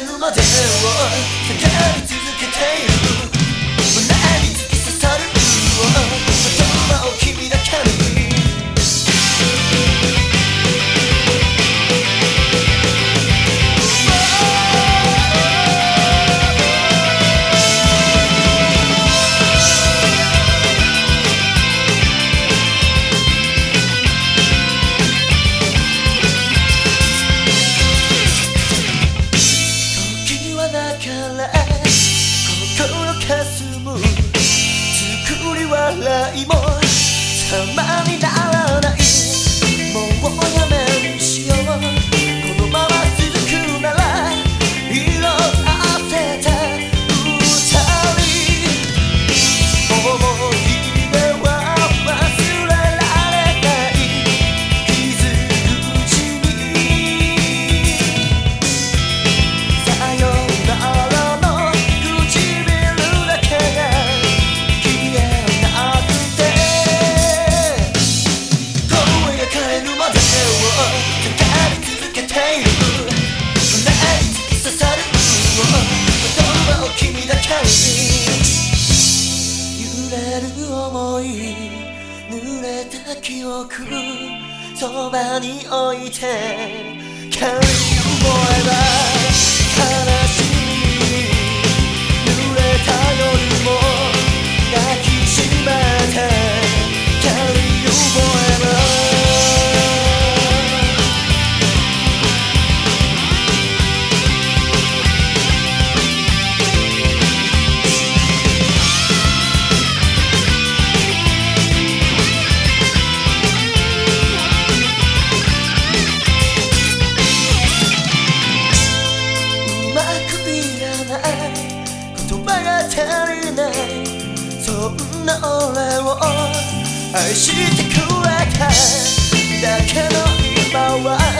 れまでを叫び続けている笑いも冷まる想い濡れた記憶そばに置いて Can えばな俺を愛してくれただけの今は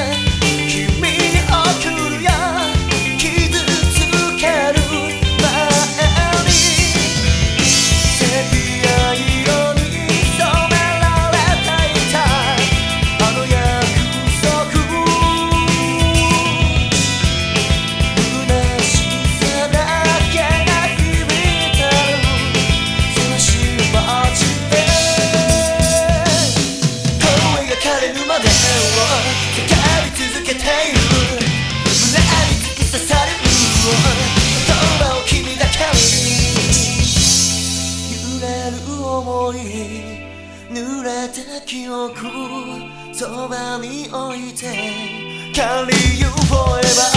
想濡れた記憶そばに置いて Can you す